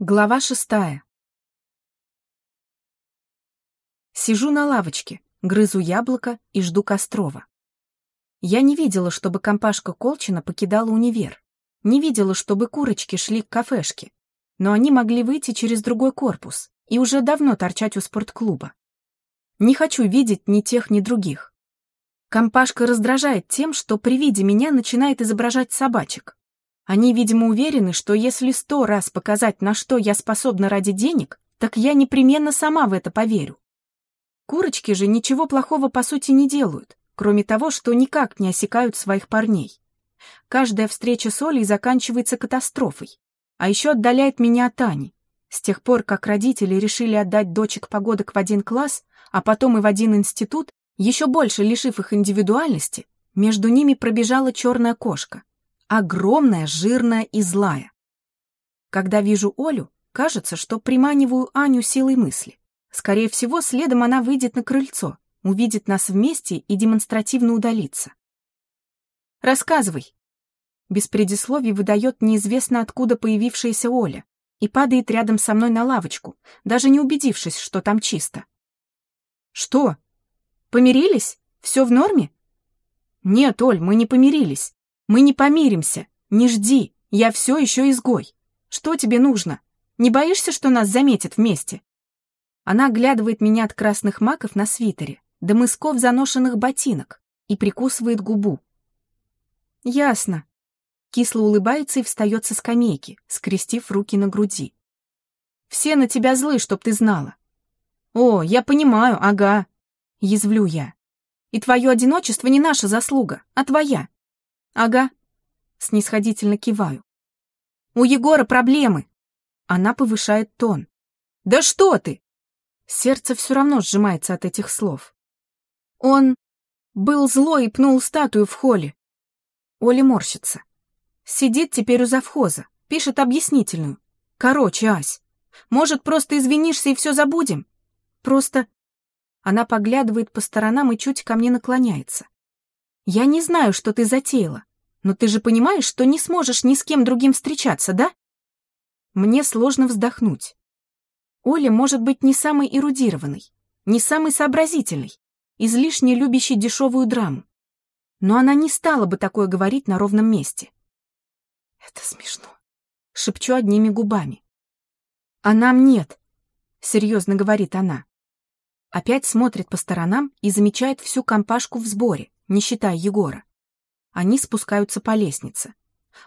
Глава шестая. Сижу на лавочке, грызу яблоко и жду Кострова. Я не видела, чтобы компашка Колчина покидала универ. Не видела, чтобы курочки шли к кафешке. Но они могли выйти через другой корпус и уже давно торчать у спортклуба. Не хочу видеть ни тех, ни других. Компашка раздражает тем, что при виде меня начинает изображать собачек. Они, видимо, уверены, что если сто раз показать, на что я способна ради денег, так я непременно сама в это поверю. Курочки же ничего плохого по сути не делают, кроме того, что никак не осекают своих парней. Каждая встреча с Олей заканчивается катастрофой, а еще отдаляет меня от Ани. С тех пор, как родители решили отдать дочек погодок в один класс, а потом и в один институт, еще больше лишив их индивидуальности, между ними пробежала черная кошка. Огромная, жирная и злая. Когда вижу Олю, кажется, что приманиваю Аню силой мысли. Скорее всего, следом она выйдет на крыльцо, увидит нас вместе и демонстративно удалится. «Рассказывай!» Без предисловий выдает неизвестно откуда появившаяся Оля и падает рядом со мной на лавочку, даже не убедившись, что там чисто. «Что? Помирились? Все в норме?» «Нет, Оль, мы не помирились. Мы не помиримся. Не жди. Я все еще изгой. Что тебе нужно? Не боишься, что нас заметят вместе?» Она оглядывает меня от красных маков на свитере, до мысков заношенных ботинок, и прикусывает губу. «Ясно». Кисло улыбается и встает со скамейки, скрестив руки на груди. «Все на тебя злы, чтоб ты знала». «О, я понимаю, ага». Язвлю я. «И твое одиночество не наша заслуга, а твоя. «Ага», — снисходительно киваю. «У Егора проблемы». Она повышает тон. «Да что ты!» Сердце все равно сжимается от этих слов. Он был злой и пнул статую в холле. Оля морщится. Сидит теперь у завхоза, пишет объяснительную. Короче, Ась, может, просто извинишься и все забудем? Просто... Она поглядывает по сторонам и чуть ко мне наклоняется. Я не знаю, что ты затеяла, но ты же понимаешь, что не сможешь ни с кем другим встречаться, да? Мне сложно вздохнуть. Оля может быть не самой эрудированной, не самой сообразительной, излишне любящей дешевую драму. Но она не стала бы такое говорить на ровном месте. Это смешно. Шепчу одними губами. А нам нет, серьезно говорит она. Опять смотрит по сторонам и замечает всю компашку в сборе, не считая Егора. Они спускаются по лестнице.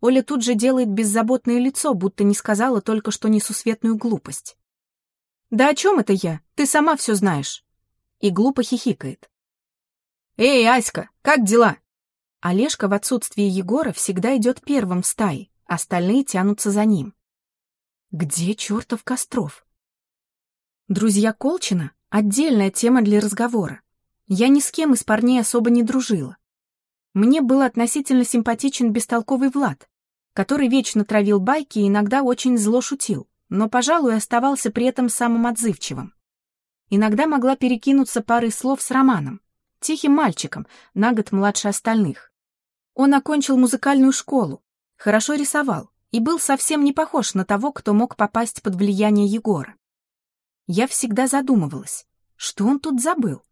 Оля тут же делает беззаботное лицо, будто не сказала только что несусветную глупость. «Да о чем это я? Ты сама все знаешь!» И глупо хихикает. «Эй, Аська, как дела?» Олежка в отсутствии Егора всегда идет первым в стае, остальные тянутся за ним. Где чертов Костров? Друзья Колчина — отдельная тема для разговора. Я ни с кем из парней особо не дружила. Мне был относительно симпатичен бестолковый Влад, который вечно травил байки и иногда очень зло шутил, но, пожалуй, оставался при этом самым отзывчивым. Иногда могла перекинуться парой слов с Романом, тихим мальчиком, на год младше остальных. Он окончил музыкальную школу, хорошо рисовал и был совсем не похож на того, кто мог попасть под влияние Егора. Я всегда задумывалась, что он тут забыл.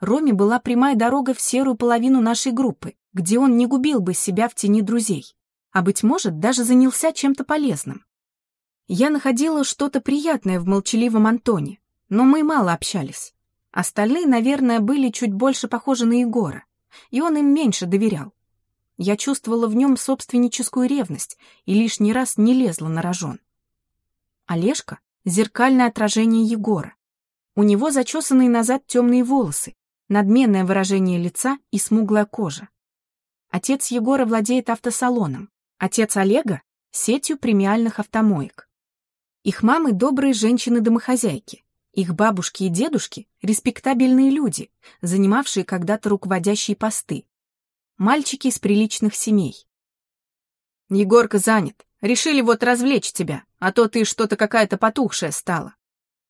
Роме была прямая дорога в серую половину нашей группы, где он не губил бы себя в тени друзей, а, быть может, даже занялся чем-то полезным. Я находила что-то приятное в молчаливом Антоне, но мы мало общались. Остальные, наверное, были чуть больше похожи на Егора, и он им меньше доверял. Я чувствовала в нем собственническую ревность и лишний раз не лезла на рожон. Олежка — зеркальное отражение Егора. У него зачесанные назад темные волосы, надменное выражение лица и смуглая кожа. Отец Егора владеет автосалоном, отец Олега — сетью премиальных автомоек. Их мамы — добрые женщины-домохозяйки, их бабушки и дедушки — респектабельные люди, занимавшие когда-то руководящие посты. Мальчики из приличных семей. «Егорка занят. Решили вот развлечь тебя, а то ты что-то какая-то потухшая стала.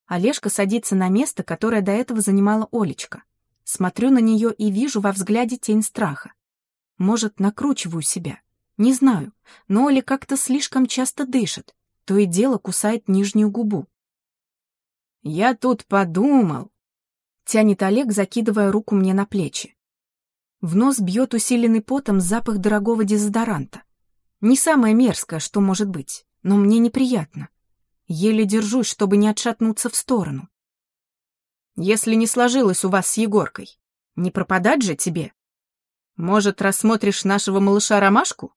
Олежка садится на место, которое до этого занимала Олечка. Смотрю на нее и вижу во взгляде тень страха. Может, накручиваю себя. Не знаю, но Оля как-то слишком часто дышит. то и дело кусает нижнюю губу. «Я тут подумал», — тянет Олег, закидывая руку мне на плечи. В нос бьет усиленный потом запах дорогого дезодоранта. Не самое мерзкое, что может быть, но мне неприятно. Еле держусь, чтобы не отшатнуться в сторону. Если не сложилось у вас с Егоркой, не пропадать же тебе? Может, рассмотришь нашего малыша Ромашку?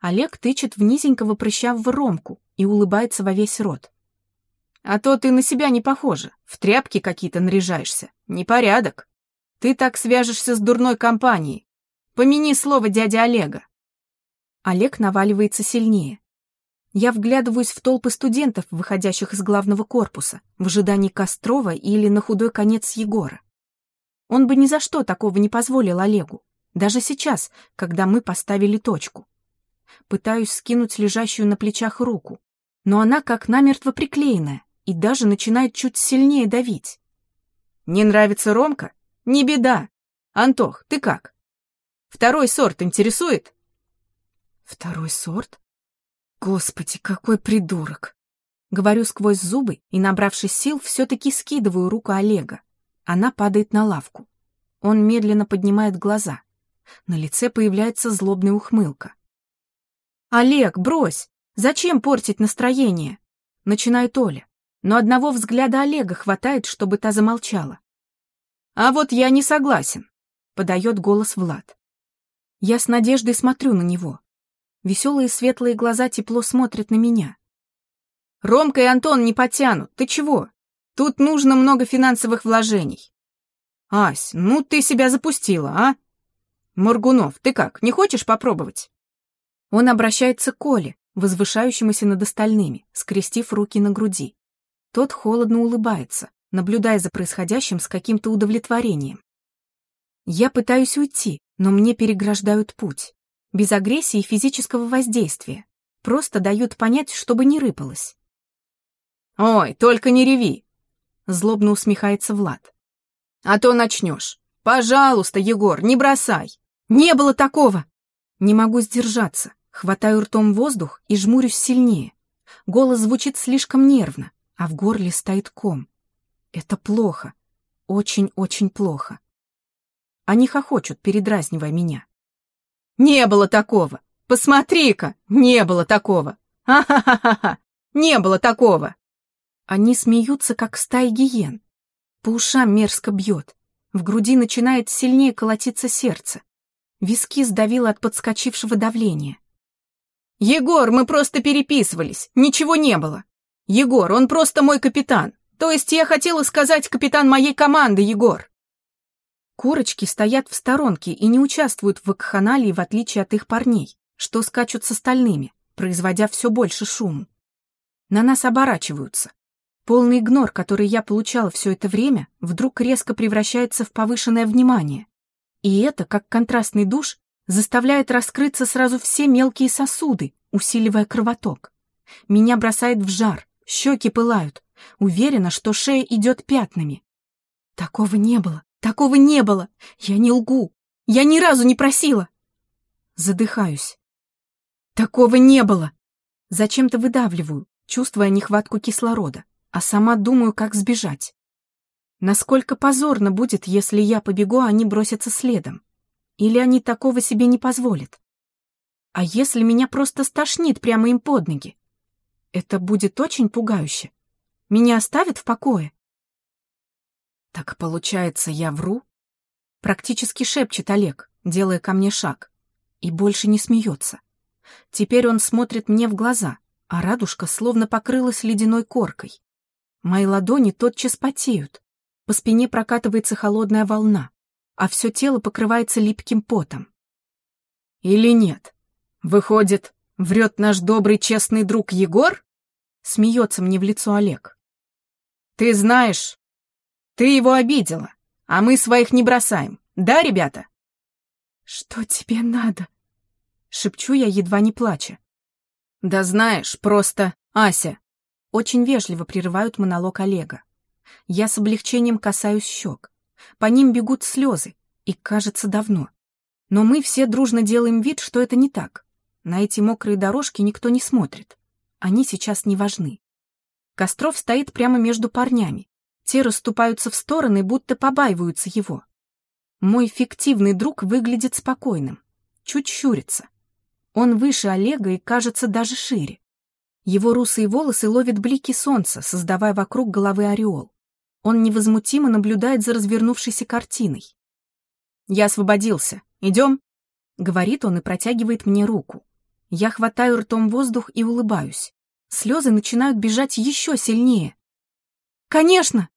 Олег тычет в низенького прыщавого Ромку и улыбается во весь рот. А то ты на себя не похожа, в тряпки какие-то наряжаешься. Непорядок. Ты так свяжешься с дурной компанией. Помяни слово дяди Олега. Олег наваливается сильнее. Я вглядываюсь в толпы студентов, выходящих из главного корпуса, в ожидании Кострова или на худой конец Егора. Он бы ни за что такого не позволил Олегу, даже сейчас, когда мы поставили точку. Пытаюсь скинуть лежащую на плечах руку, но она как намертво приклеенная и даже начинает чуть сильнее давить. «Не нравится Ромка? Не беда. Антох, ты как? Второй сорт интересует?» «Второй сорт? Господи, какой придурок!» Говорю сквозь зубы и, набравшись сил, все-таки скидываю руку Олега. Она падает на лавку. Он медленно поднимает глаза. На лице появляется злобная ухмылка. «Олег, брось! Зачем портить настроение?» Начинает Оля, но одного взгляда Олега хватает, чтобы та замолчала. «А вот я не согласен», — подает голос Влад. Я с надеждой смотрю на него. Веселые светлые глаза тепло смотрят на меня. «Ромка и Антон не потянут, ты чего? Тут нужно много финансовых вложений». «Ась, ну ты себя запустила, а? Моргунов, ты как, не хочешь попробовать?» Он обращается к Коле, возвышающемуся над остальными, скрестив руки на груди. Тот холодно улыбается, наблюдая за происходящим с каким-то удовлетворением. Я пытаюсь уйти, но мне переграждают путь. Без агрессии и физического воздействия. Просто дают понять, чтобы не рыпалось. «Ой, только не реви!» Злобно усмехается Влад. «А то начнешь. Пожалуйста, Егор, не бросай!» «Не было такого!» Не могу сдержаться. Хватаю ртом воздух и жмурюсь сильнее. Голос звучит слишком нервно, а в горле стоит ком. Это плохо. Очень-очень плохо. Они хохочут, передразнивая меня. «Не было такого! Посмотри-ка! Не было такого! Ха-ха-ха-ха! Не было такого!» Они смеются, как стаи гиен. По ушам мерзко бьет. В груди начинает сильнее колотиться сердце. Виски сдавило от подскочившего давления. «Егор, мы просто переписывались, ничего не было. Егор, он просто мой капитан. То есть я хотела сказать капитан моей команды, Егор». Курочки стоят в сторонке и не участвуют в вакханалии, в отличие от их парней, что скачут с остальными, производя все больше шуму. На нас оборачиваются. Полный игнор, который я получала все это время, вдруг резко превращается в повышенное внимание. И это, как контрастный душ, заставляет раскрыться сразу все мелкие сосуды, усиливая кровоток. Меня бросает в жар, щеки пылают. Уверена, что шея идет пятнами. Такого не было, такого не было. Я не лгу. Я ни разу не просила. Задыхаюсь. Такого не было. Зачем-то выдавливаю, чувствуя нехватку кислорода, а сама думаю, как сбежать. Насколько позорно будет, если я побегу, а они бросятся следом. Или они такого себе не позволят? А если меня просто стошнит прямо им под ноги? Это будет очень пугающе. Меня оставят в покое? Так получается, я вру? Практически шепчет Олег, делая ко мне шаг. И больше не смеется. Теперь он смотрит мне в глаза, а радужка словно покрылась ледяной коркой. Мои ладони тотчас потеют. По спине прокатывается холодная волна а все тело покрывается липким потом. Или нет? Выходит, врет наш добрый честный друг Егор? Смеется мне в лицо Олег. Ты знаешь, ты его обидела, а мы своих не бросаем, да, ребята? Что тебе надо? Шепчу я, едва не плача. Да знаешь, просто Ася. Очень вежливо прерывают монолог Олега. Я с облегчением касаюсь щек. По ним бегут слезы, и кажется давно. Но мы все дружно делаем вид, что это не так. На эти мокрые дорожки никто не смотрит. они сейчас не важны. Костров стоит прямо между парнями. Те расступаются в стороны, будто побаиваются его. Мой фиктивный друг выглядит спокойным, чуть щурится. Он выше Олега и кажется даже шире. Его русые волосы ловят блики солнца, создавая вокруг головы ореол. Он невозмутимо наблюдает за развернувшейся картиной. «Я освободился. Идем?» — говорит он и протягивает мне руку. Я хватаю ртом воздух и улыбаюсь. Слезы начинают бежать еще сильнее. «Конечно!»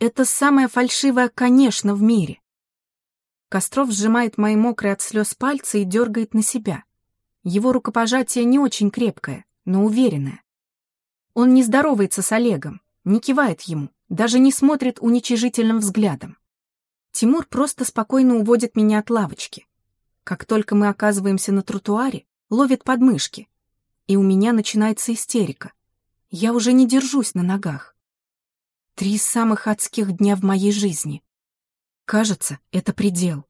Это самое фальшивое «конечно» в мире. Костров сжимает мои мокрые от слез пальцы и дергает на себя. Его рукопожатие не очень крепкое, но уверенное. Он не здоровается с Олегом, не кивает ему, даже не смотрит уничижительным взглядом. Тимур просто спокойно уводит меня от лавочки. Как только мы оказываемся на тротуаре, ловит подмышки, и у меня начинается истерика. Я уже не держусь на ногах. Три самых адских дня в моей жизни. Кажется, это предел.